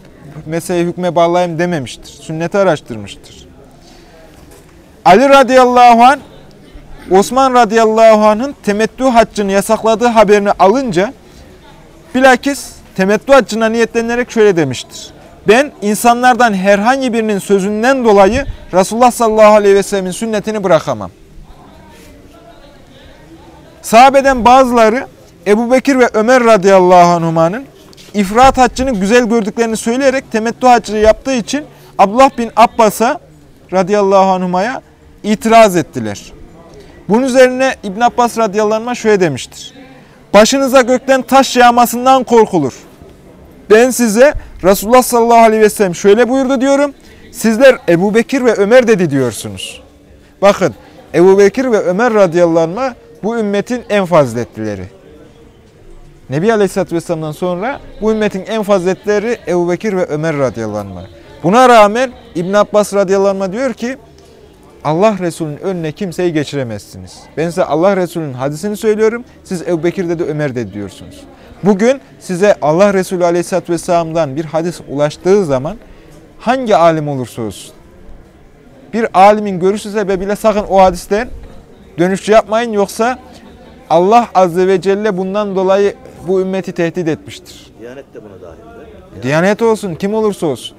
meseleyi hükme bağlayayım dememiştir. Sünneti araştırmıştır. Ali radıyallahu anh Osman radıyallahu anh'ın temettü haccını yasakladığı haberini alınca bilakis temettü haccına niyetlenerek şöyle demiştir. Ben insanlardan herhangi birinin sözünden dolayı Resulullah sallallahu aleyhi ve sellemin sünnetini bırakamam. Sahabeden bazıları Ebu Bekir ve Ömer radıyallahu anhumanın ifrat haccını güzel gördüklerini söyleyerek temettü haccını yaptığı için Abdullah bin Abbas'a radıyallahu anhumaya itiraz ettiler. Bunun üzerine İbn Abbas radıyallahu anh şöyle demiştir. Başınıza gökten taş yağmasından korkulur. Ben size Resulullah sallallahu aleyhi ve sellem şöyle buyurdu diyorum. Sizler Ebu Bekir ve Ömer dedi diyorsunuz. Bakın Ebu Bekir ve Ömer radıyallahu anh bu ümmetin en faziletlileri. Nebi Aleyhisselatü Vesselam'dan sonra bu ümmetin en faziletleri Ebu Bekir ve Ömer radıyallahu anh. Buna rağmen İbn Abbas radıyallahu anh diyor ki Allah Resulü'nün önüne kimseyi geçiremezsiniz. Ben size Allah Resulü'nün hadisini söylüyorum. Siz Ebu Bekir dedi Ömer dedi diyorsunuz. Bugün size Allah Resulü Aleyhisselatü Vesselam'dan bir hadis ulaştığı zaman hangi alim olursa olsun bir alimin görüşü sebebiyle sakın o hadisten dönüş yapmayın yoksa Allah Azze ve Celle bundan dolayı bu ümmeti tehdit etmiştir. Diyanet de buna dahil. Diyanet olsun, kim olursa olsun.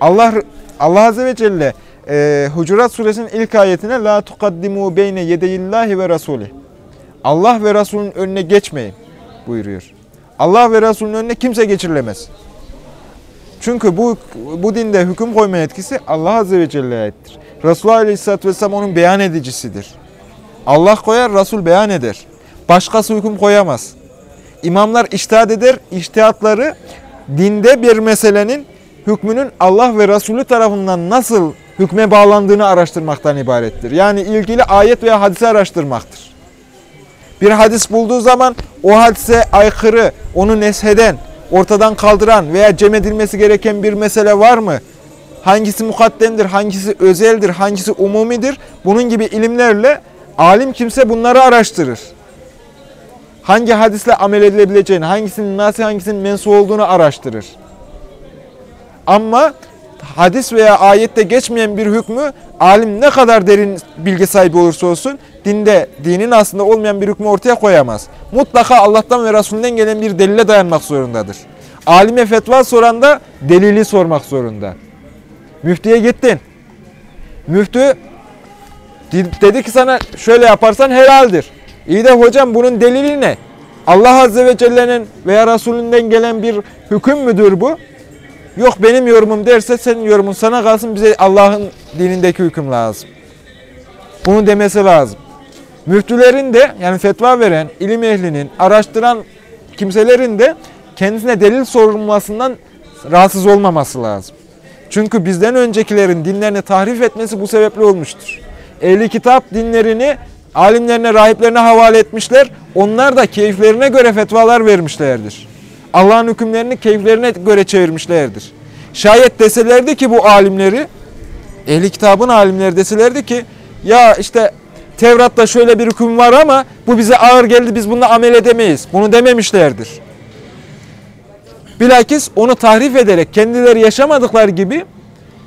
Allah Allah Azze ve Celle e, Hucurat Suresinin ilk ayetine La tukaddimu beyne yedeyillahi ve rasuli. Allah ve Resulünün önüne geçmeyin buyuruyor. Allah ve Resulünün önüne kimse geçirilemez. Çünkü bu bu dinde hüküm koyma yetkisi Allah Azze ve Celle'ye aittir. Resulullah Aleyhisselatü Vesselam onun beyan edicisidir. Allah koyar, Resul beyan eder. Başkası hüküm koyamaz. İmamlar iştihat eder, iştihatları dinde bir meselenin hükmünün Allah ve Resulü tarafından nasıl hükme bağlandığını araştırmaktan ibarettir. Yani ilgili ayet veya hadise araştırmaktır. Bir hadis bulduğu zaman o hadise aykırı, onu nesheden, ortadan kaldıran veya cem edilmesi gereken bir mesele var mı? Hangisi mukaddemdir, hangisi özeldir, hangisi umumidir? Bunun gibi ilimlerle alim kimse bunları araştırır. Hangi hadisle amel edilebileceğini, hangisinin nasıl, hangisinin mensu olduğunu araştırır. Ama hadis veya ayette geçmeyen bir hükmü alim ne kadar derin bilgi sahibi olursa olsun dinde, dinin aslında olmayan bir hükmü ortaya koyamaz. Mutlaka Allah'tan ve Resulünden gelen bir delile dayanmak zorundadır. Alime fetva soran da delili sormak zorunda. Müftüye gittin. Müftü dedi ki sana şöyle yaparsan helaldir. İyi de hocam bunun delili ne? Allah Azze ve Celle'nin veya Resulünden gelen bir hüküm müdür bu? Yok benim yorumum derse senin yorumun sana kalsın bize Allah'ın dinindeki hüküm lazım. Bunu demesi lazım. Müftülerin de yani fetva veren, ilim ehlinin, araştıran kimselerin de kendisine delil sorulmasından rahatsız olmaması lazım. Çünkü bizden öncekilerin dinlerini tahrif etmesi bu sebeple olmuştur. Ehli kitap dinlerini alimlerine, rahiplerine havale etmişler. Onlar da keyiflerine göre fetvalar vermişlerdir. Allah'ın hükümlerini keyiflerine göre çevirmişlerdir. Şayet deselerdi ki bu alimleri, ehli kitabın alimleri deselerdi ki ya işte Tevrat'ta şöyle bir hüküm var ama bu bize ağır geldi biz bununla amel edemeyiz. Bunu dememişlerdir. Bilakis onu tahrif ederek kendileri yaşamadıkları gibi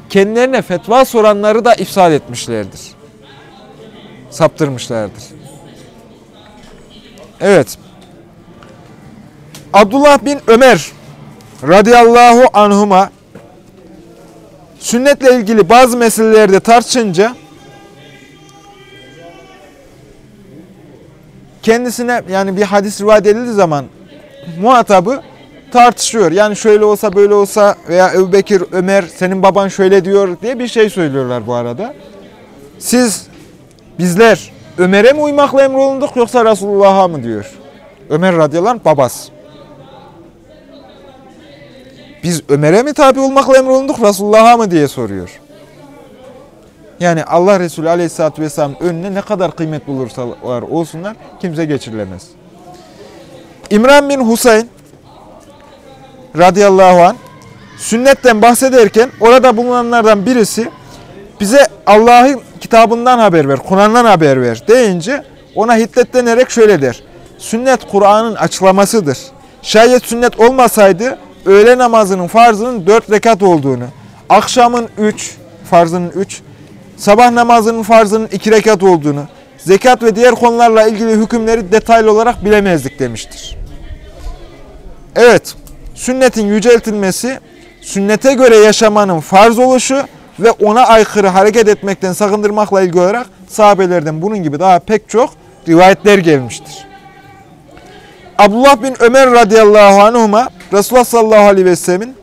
kendilerine fetva soranları da ifsad etmişlerdir. Saptırmışlardır. Evet. Abdullah bin Ömer radıyallahu anhuma sünnetle ilgili bazı meselelerde tartışınca kendisine yani bir hadis rivayet edildiği zaman muhatabı tartışıyor. Yani şöyle olsa böyle olsa veya Ebu Bekir, Ömer senin baban şöyle diyor diye bir şey söylüyorlar bu arada. Siz bizler Ömer'e mi uymakla emrolunduk yoksa Resulullah'a mı diyor. Ömer radıyallahu anh babası. Biz Ömer'e mi tabi olmakla emrolunduk Resulullah'a mı diye soruyor. Yani Allah Resulü aleyhissalatü vesselam önüne ne kadar kıymetli olursalar olsunlar kimse geçirilemez. İmran bin Husayn radıyallahu an sünnetten bahsederken orada bulunanlardan birisi bize Allah'ın kitabından haber ver, Kur'an'dan haber ver deyince ona hiddetlenerek şöyle der. Sünnet Kur'an'ın açıklamasıdır. Şayet sünnet olmasaydı öğle namazının farzının dört rekat olduğunu, akşamın üç, farzının üç, sabah namazının farzının iki rekat olduğunu, zekat ve diğer konularla ilgili hükümleri detaylı olarak bilemezdik demiştir. Evet, sünnetin yüceltilmesi, sünnete göre yaşamanın farz oluşu ve ona aykırı hareket etmekten sakındırmakla ilgili olarak sahabelerden bunun gibi daha pek çok rivayetler gelmiştir. Abdullah bin Ömer radıyallahu anhuma Resulullah sallallahu aleyhi ve sellemin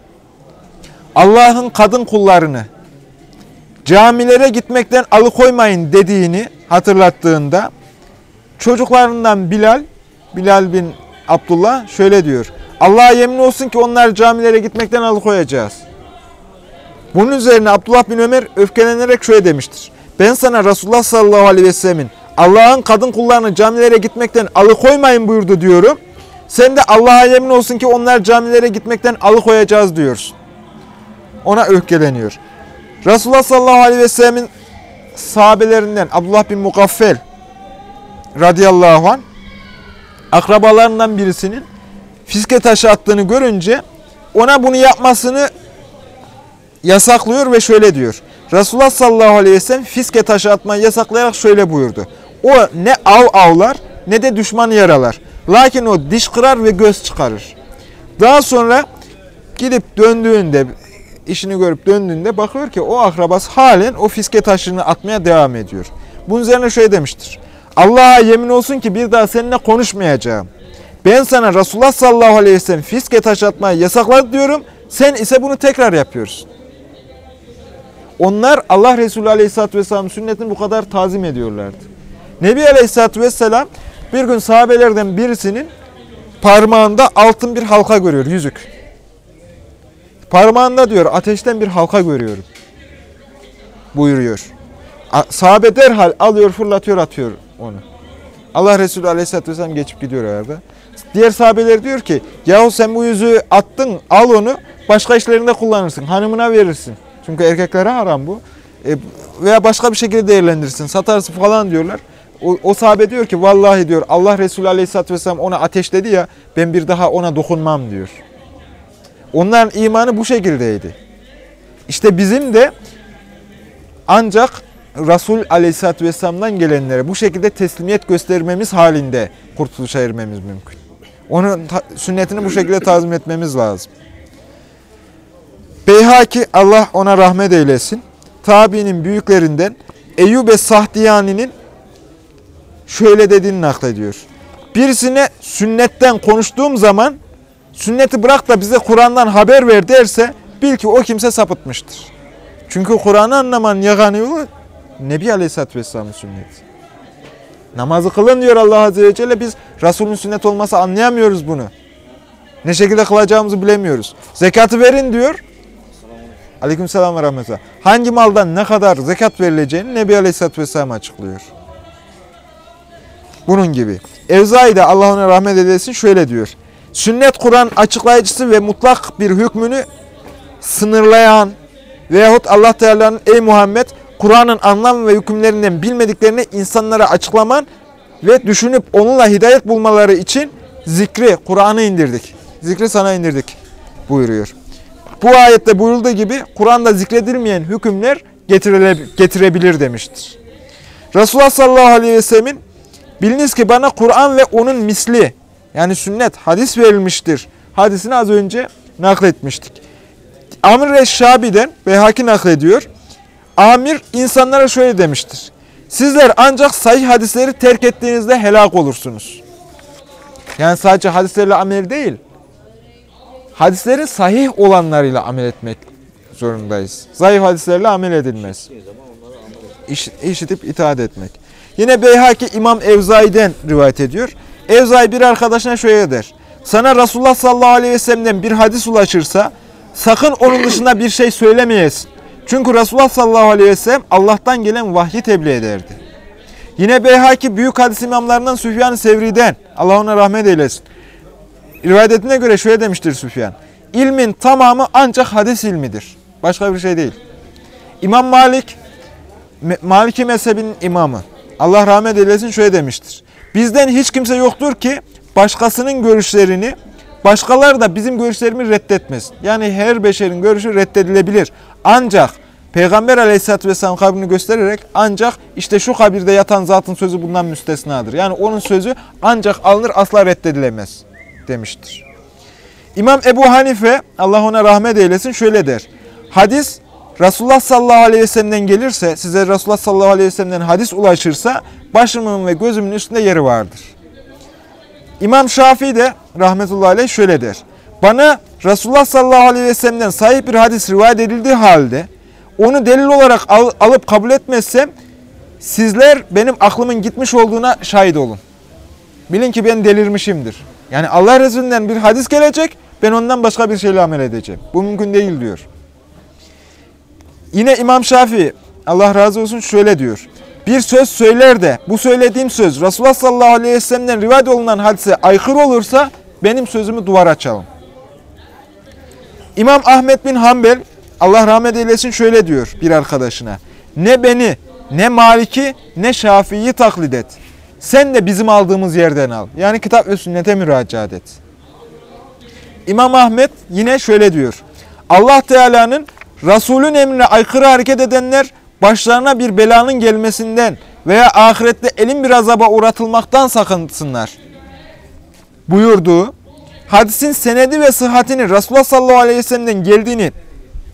Allah'ın kadın kullarını camilere gitmekten alıkoymayın dediğini hatırlattığında çocuklarından Bilal, Bilal bin Abdullah şöyle diyor. Allah'a yemin olsun ki onlar camilere gitmekten alıkoyacağız. Bunun üzerine Abdullah bin Ömer öfkelenerek şöyle demiştir. Ben sana Resulullah sallallahu aleyhi ve sellemin Allah'ın kadın kullarını camilere gitmekten alıkoymayın buyurdu diyorum. Sen de Allah'a yemin olsun ki onlar camilere gitmekten alıkoyacağız diyorsun. Ona öfkeleniyor. Resulullah sallallahu aleyhi ve sellemin sahabelerinden Abdullah bin Mukaffel radıyallahu anh akrabalarından birisinin fiske taşı attığını görünce ona bunu yapmasını yasaklıyor ve şöyle diyor. Resulullah sallallahu aleyhi ve sellem fiske taşı atmayı yasaklayarak şöyle buyurdu. O ne av avlar ne de düşmanı yaralar. Lakin o diş kırar ve göz çıkarır. Daha sonra gidip döndüğünde, işini görüp döndüğünde bakıyor ki o akrabası halen o fiske taşını atmaya devam ediyor. Bunun üzerine şöyle demiştir. Allah'a yemin olsun ki bir daha seninle konuşmayacağım. Ben sana Resulullah sallallahu aleyhi ve sellem fiske taşı atmayı yasakladı diyorum. Sen ise bunu tekrar yapıyorsun. Onlar Allah Resulü aleyhisselatü vesselam sünnetini bu kadar tazim ediyorlardı. Nebi aleyhisselatü vesselam bir gün sahabelerden birisinin parmağında altın bir halka görüyor, yüzük. Parmağında diyor ateşten bir halka görüyorum. Buyuruyor. Sahabe derhal alıyor, fırlatıyor, atıyor onu. Allah Resulü Aleyhisselatü Vesselam geçip gidiyor arada. Diğer sahabeler diyor ki, yahu sen bu yüzüğü attın, al onu, başka işlerinde kullanırsın, hanımına verirsin. Çünkü erkeklere haram bu. E, veya başka bir şekilde değerlendirirsin, satarsın falan diyorlar. O, o sahabe diyor ki, vallahi diyor, Allah Resulü Aleyhisselatü Vesselam ona ateşledi ya, ben bir daha ona dokunmam diyor. Onların imanı bu şekildeydi. İşte bizim de ancak Resul Aleyhisselatü Vesselam'dan gelenlere bu şekilde teslimiyet göstermemiz halinde kurtuluşa ermemiz mümkün. Onun sünnetini bu şekilde tazim etmemiz lazım. Beyhaki Allah ona rahmet eylesin. Tabi'nin büyüklerinden Eyyube Sahdiyani'nin şöyle dediğini naklediyor. Birisine sünnetten konuştuğum zaman sünneti bırak da bize Kur'an'dan haber ver derse bil ki o kimse sapıtmıştır. Çünkü Kur'an'ı anlamanın yegane yolu Nebi Aleyhisselatü Vesselam'ın sünneti. Namazı kılın diyor Allah Azze ve Celle. Biz Resul'ün sünnet olmasa anlayamıyoruz bunu. Ne şekilde kılacağımızı bilemiyoruz. Zekatı verin diyor. Aleykümselam ve rahmetullah. Hangi maldan ne kadar zekat verileceğini Nebi Aleyhisselatü Vesselam açıklıyor. Bunun gibi. Evzai de Allah ona rahmet eylesin şöyle diyor. Sünnet Kur'an açıklayıcısı ve mutlak bir hükmünü sınırlayan veyahut Allah Teala'nın ey Muhammed Kur'an'ın anlam ve hükümlerinden bilmediklerini insanlara açıklaman ve düşünüp onunla hidayet bulmaları için zikri, Kur'an'ı indirdik. Zikri sana indirdik buyuruyor. Bu ayette buyurulduğu gibi Kur'an'da zikredilmeyen hükümler getirebilir demiştir. Resulullah sallallahu aleyhi ve sellemin biliniz ki bana Kur'an ve onun misli yani sünnet, hadis verilmiştir. Hadisini az önce nakletmiştik. Amr Reşşabi'den Beyhaki naklediyor. Amir insanlara şöyle demiştir. Sizler ancak sahih hadisleri terk ettiğinizde helak olursunuz. Yani sadece hadislerle amel değil, hadislerin sahih olanlarıyla amel etmek zorundayız. Zayıf hadislerle amel edilmez. İş, işitip itaat etmek. Yine Beyhaki İmam Evzai'den rivayet ediyor. Evzai bir arkadaşına şöyle der. Sana Resulullah sallallahu aleyhi ve sellem'den bir hadis ulaşırsa sakın onun dışında bir şey söylemeyesin. Çünkü Resulullah sallallahu aleyhi ve sellem Allah'tan gelen vahyi tebliğ ederdi. Yine Beyhaki büyük hadis imamlarından Süfyan-ı Sevri'den, Allah ona rahmet eylesin. Rivayetine göre şöyle demiştir Süfyan. İlmin tamamı ancak hadis ilmidir. Başka bir şey değil. İmam Malik, Maliki mezhebinin imamı. Allah rahmet eylesin şöyle demiştir. Bizden hiç kimse yoktur ki başkasının görüşlerini başkaları da bizim görüşlerimi reddetmesin. Yani her beşerin görüşü reddedilebilir. Ancak Peygamber aleyhissalatü vesselam kabrini göstererek ancak işte şu kabirde yatan zatın sözü bundan müstesnadır. Yani onun sözü ancak alınır asla reddedilemez demiştir. İmam Ebu Hanife Allah ona rahmet eylesin şöyle der. Hadis Resulullah sallallahu aleyhi ve sellem'den gelirse size Resulullah sallallahu aleyhi ve sellem'den hadis ulaşırsa başımın ve gözümün üstünde yeri vardır. İmam Şafii de rahmetullahi aleyh şöyle der. Bana Resulullah sallallahu aleyhi ve sellem'den sahip bir hadis rivayet edildiği halde onu delil olarak al, alıp kabul etmezsem sizler benim aklımın gitmiş olduğuna şahit olun. Bilin ki ben delirmişimdir. Yani Allah Resulü'nden bir hadis gelecek ben ondan başka bir şeyle amel edeceğim. Bu mümkün değil diyor. Yine İmam Şafii Allah razı olsun şöyle diyor. Bir söz söyler de bu söylediğim söz Resulullah sallallahu aleyhi ve sellem'den rivayet olunan hadise aykırı olursa benim sözümü duvara çalın. İmam Ahmet bin Hanbel Allah rahmet eylesin şöyle diyor bir arkadaşına. Ne beni ne Malik'i ne Şafii'yi taklit et. Sen de bizim aldığımız yerden al. Yani kitap ve sünnete müracaat et. İmam Ahmet yine şöyle diyor. Allah Teala'nın Resulün emrine aykırı hareket edenler başlarına bir belanın gelmesinden veya ahirette elin bir azaba uğratılmaktan sakınsınlar. Buyurduğu, hadisin senedi ve sıhhatini Resulullah sallallahu aleyhi ve sellem'den geldiğini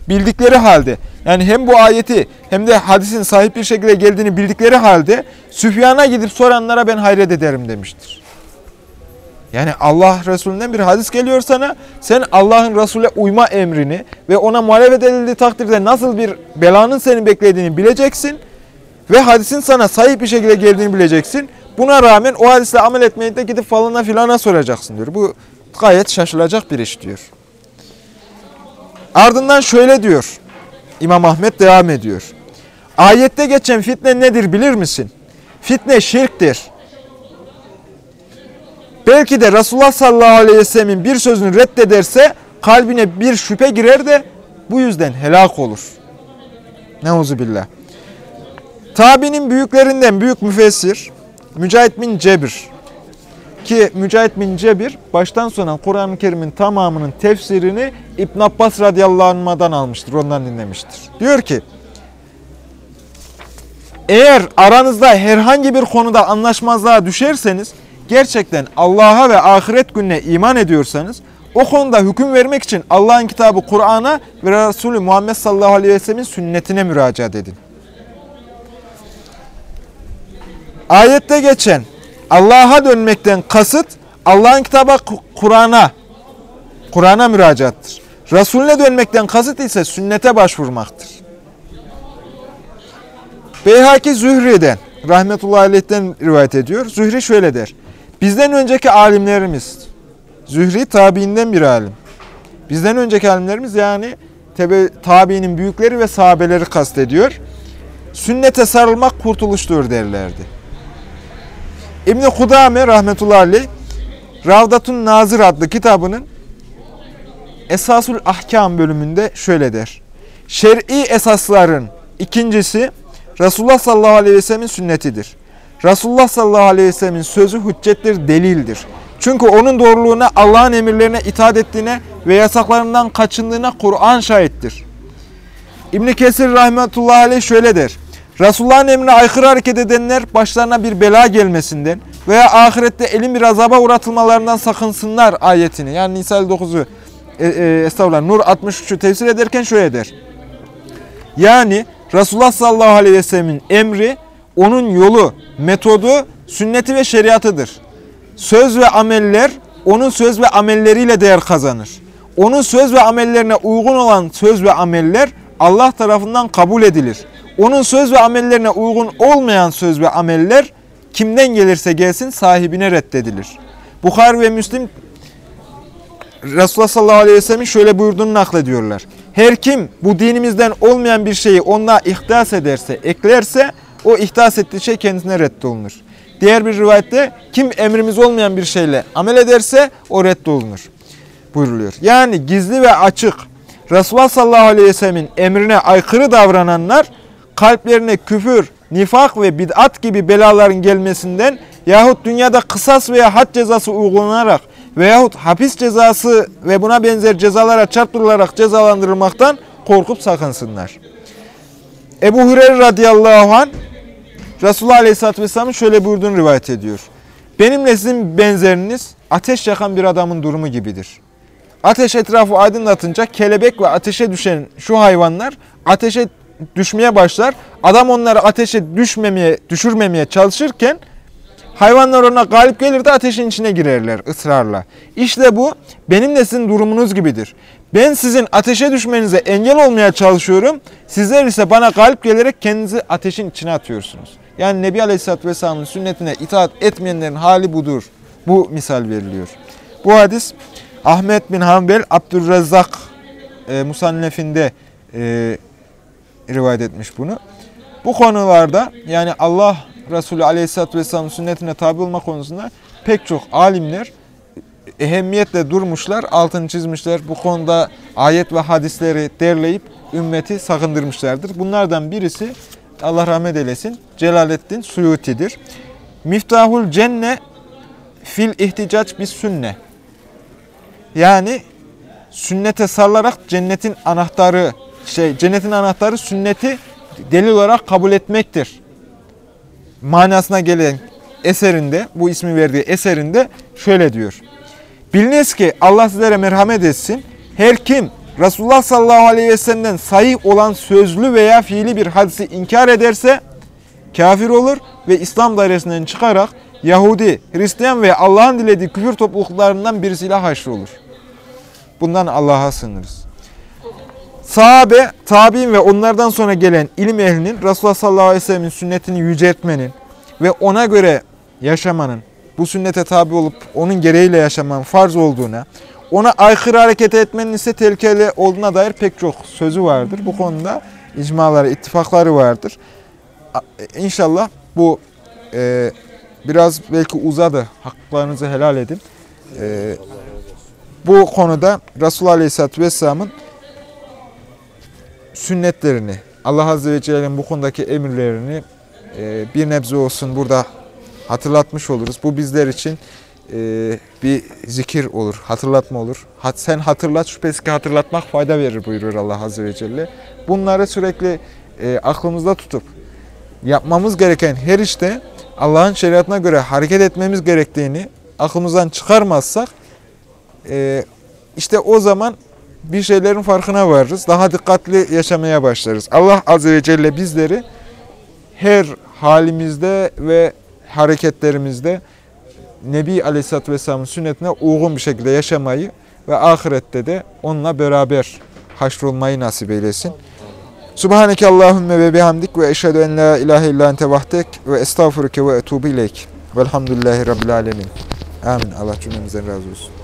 bildikleri halde, yani hem bu ayeti hem de hadisin sahip bir şekilde geldiğini bildikleri halde Süfyan'a gidip soranlara ben hayret ederim demiştir. Yani Allah Resulü'nden bir hadis geliyor sana. Sen Allah'ın Resul'e uyma emrini ve ona muhalefet edildiği takdirde nasıl bir belanın seni beklediğini bileceksin. Ve hadisin sana sahip bir şekilde geldiğini bileceksin. Buna rağmen o hadisle amel etmeyi de gidip falana filana soracaksın diyor. Bu gayet şaşılacak bir iş diyor. Ardından şöyle diyor. İmam Ahmet devam ediyor. Ayette geçen fitne nedir bilir misin? Fitne şirktir. Belki de Resulullah sallallahu aleyhi ve sellemin bir sözünü reddederse kalbine bir şüphe girer de bu yüzden helak olur. Neuzubillah. Tabi'nin büyüklerinden büyük müfessir Mücahit bin Cebir ki Mücahit bin Cebir baştan sona Kur'an-ı Kerim'in tamamının tefsirini İbn Abbas radıyallahu anh'dan almıştır. Ondan dinlemiştir. Diyor ki eğer aranızda herhangi bir konuda anlaşmazlığa düşerseniz gerçekten Allah'a ve ahiret gününe iman ediyorsanız o konuda hüküm vermek için Allah'ın kitabı Kur'an'a ve Resulü Muhammed sallallahu aleyhi ve sellemin sünnetine müracaat edin. Ayette geçen Allah'a dönmekten kasıt Allah'ın kitabı Kur'an'a Kur'an'a müracaattır. Resulüne dönmekten kasıt ise sünnete başvurmaktır. Beyhaki Zühri'den, rahmetullahi aleyh'ten rivayet ediyor. Zühri şöyle der. Bizden önceki alimlerimiz, Zühri tabiinden bir alim. Bizden önceki alimlerimiz yani tabiinin büyükleri ve sahabeleri kastediyor. Sünnete sarılmak kurtuluştur derlerdi. İbn-i Kudame rahmetullahi aleyh, Ravdatun Nazır adlı kitabının Esasul Ahkam bölümünde şöyle der. Şer'i esasların ikincisi Resulullah sallallahu aleyhi ve sellemin sünnetidir. Resulullah sallallahu aleyhi ve sellemin sözü hüccettir, delildir. Çünkü onun doğruluğuna Allah'ın emirlerine itaat ettiğine ve yasaklarından kaçındığına Kur'an şahittir. İbn Kesir rahmetullahi aleyh şöyle der. Resulullah'ın emrine aykırı hareket edenler başlarına bir bela gelmesinden veya ahirette elin bir azaba uğratılmalarından sakınsınlar ayetini. Yani Nisa 9'u e, e, estağfurullah Nur 63'ü tefsir ederken şöyle der. Yani Resulullah sallallahu aleyhi ve sellemin emri, onun yolu, metodu, sünneti ve şeriatıdır. Söz ve ameller, onun söz ve amelleriyle değer kazanır. Onun söz ve amellerine uygun olan söz ve ameller Allah tarafından kabul edilir. Onun söz ve amellerine uygun olmayan söz ve ameller kimden gelirse gelsin sahibine reddedilir. Bukhari ve Müslim Resulullah sallallahu aleyhi ve sellem'in şöyle buyurduğunu naklediyorlar. Her kim bu dinimizden olmayan bir şeyi onunla ihdas ederse, eklerse o ihdas ettiği şey kendisine reddolunur. Diğer bir rivayette kim emrimiz olmayan bir şeyle amel ederse o reddolunur buyruluyor. Yani gizli ve açık Resulullah sallallahu aleyhi ve sellemin emrine aykırı davrananlar kalplerine küfür, nifak ve bid'at gibi belaların gelmesinden yahut dünyada kısas veya had cezası uygulanarak veyahut hapis cezası ve buna benzer cezalara çarptırılarak cezalandırılmaktan korkup sakınsınlar. Ebu Hureyre radıyallahu anh Resulullah aleyhisselatü vesselamın şöyle buyurduğunu rivayet ediyor. Benimle sizin benzeriniz ateş yakan bir adamın durumu gibidir. Ateş etrafı aydınlatınca kelebek ve ateşe düşen şu hayvanlar ateşe düşmeye başlar. Adam onları ateşe düşmemeye, düşürmemeye çalışırken hayvanlar ona galip gelir de ateşin içine girerler ısrarla. İşte bu benim de sizin durumunuz gibidir. Ben sizin ateşe düşmenize engel olmaya çalışıyorum. Sizler ise bana galip gelerek kendinizi ateşin içine atıyorsunuz. Yani Nebi Aleyhisselatü Vesselam'ın sünnetine itaat etmeyenlerin hali budur. Bu misal veriliyor. Bu hadis Ahmet bin Hanbel Abdurrezzak e, Musannef'inde e, rivayet etmiş bunu. Bu konularda yani Allah Resulü Aleyhisselatü Vesselam sünnetine tabi olma konusunda pek çok alimler ehemmiyetle durmuşlar, altını çizmişler. Bu konuda ayet ve hadisleri derleyip ümmeti sakındırmışlardır. Bunlardan birisi Allah rahmet eylesin Celaleddin Suyuti'dir. Miftahul cenne fil ihticac bis sünne. Yani sünnete sarılarak cennetin anahtarı şey cennetin anahtarı sünneti delil olarak kabul etmektir. Manasına gelen eserinde, bu ismi verdiği eserinde şöyle diyor. Biliniz ki Allah sizlere merhamet etsin. Her kim Resulullah sallallahu aleyhi ve sellem'den sahih olan sözlü veya fiili bir hadisi inkar ederse kafir olur ve İslam dairesinden çıkarak Yahudi, Hristiyan ve Allah'ın dilediği küfür topluluklarından birisiyle haşrolur. Bundan Allah'a sığınırız. Sahabe, tabi'in ve onlardan sonra gelen ilim ehlinin Resulullah sallallahu aleyhi ve sellemin sünnetini yüceltmenin ve ona göre yaşamanın, bu sünnete tabi olup onun gereğiyle yaşamanın farz olduğuna, ona aykırı hareket etmenin ise tehlikeli olduğuna dair pek çok sözü vardır. Bu konuda icmaları, ittifakları vardır. İnşallah bu e, biraz belki uzadı. Haklarınızı helal edin. E, bu konuda Resulullah Aleyhisselatü Vesselam'ın sünnetlerini, Allah Azze ve Celle'nin bu konudaki emirlerini e, bir nebze olsun burada hatırlatmış oluruz. Bu bizler için e, bir zikir olur, hatırlatma olur. Sen hatırlat, şüphesiz ki hatırlatmak fayda verir buyuruyor Allah Azze ve Celle. Bunları sürekli e, aklımızda tutup yapmamız gereken her işte Allah'ın şeriatına göre hareket etmemiz gerektiğini aklımızdan çıkarmazsak işte o zaman bir şeylerin farkına varırız. Daha dikkatli yaşamaya başlarız. Allah Azze ve Celle bizleri her halimizde ve hareketlerimizde Nebi Aleyhisselatü Vesselam'ın sünnetine uygun bir şekilde yaşamayı ve ahirette de onunla beraber haşrolmayı nasip eylesin. Subhaneke Allahümme ve bihamdik ve eşhedü en la ilahe illa ente vahdek ve estağfuruke ve etubu ileyk. Velhamdülillahi Rabbil alemin. Amin. Allah cümlemizden razı olsun.